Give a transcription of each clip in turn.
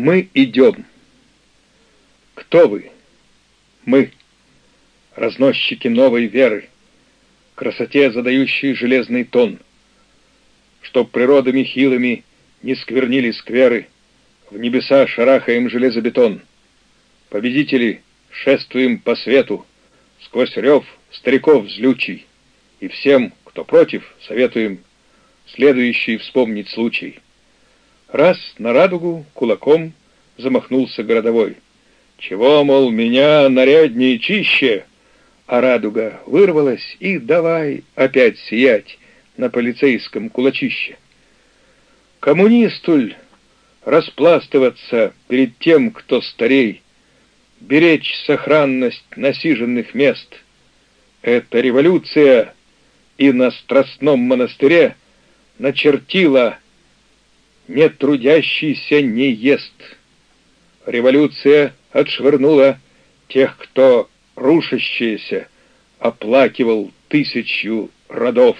Мы идем. Кто вы? Мы, разносчики новой веры, красоте задающие железный тон, чтоб природами хилыми не сквернили скверы, в небеса шарахаем железобетон. Победители шествуем по свету, сквозь рев стариков злючий, и всем, кто против, советуем следующий вспомнить случай. Раз на радугу кулаком замахнулся городовой. Чего, мол, меня наряднее чище? А радуга вырвалась и давай опять сиять на полицейском кулачище. Коммунистуль распластываться перед тем, кто старей, беречь сохранность насиженных мест. Эта революция и на Страстном монастыре начертила «Не трудящийся не ест». Революция отшвырнула тех, кто рушащиеся оплакивал тысячу родов.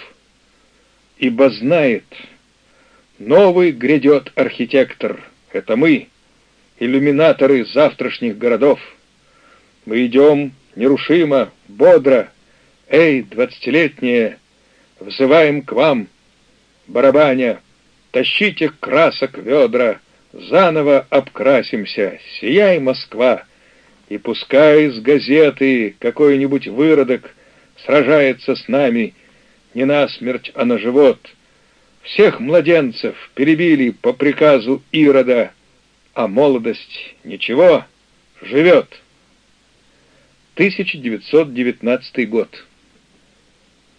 Ибо знает, новый грядет архитектор, это мы, иллюминаторы завтрашних городов. Мы идем нерушимо, бодро, эй, двадцатилетние, взываем к вам, барабаня, тащите красок ведра, заново обкрасимся, сияй, Москва, и пускай с газеты какой-нибудь выродок сражается с нами не насмерть, а на живот. Всех младенцев перебили по приказу Ирода, а молодость ничего, живет. 1919 год.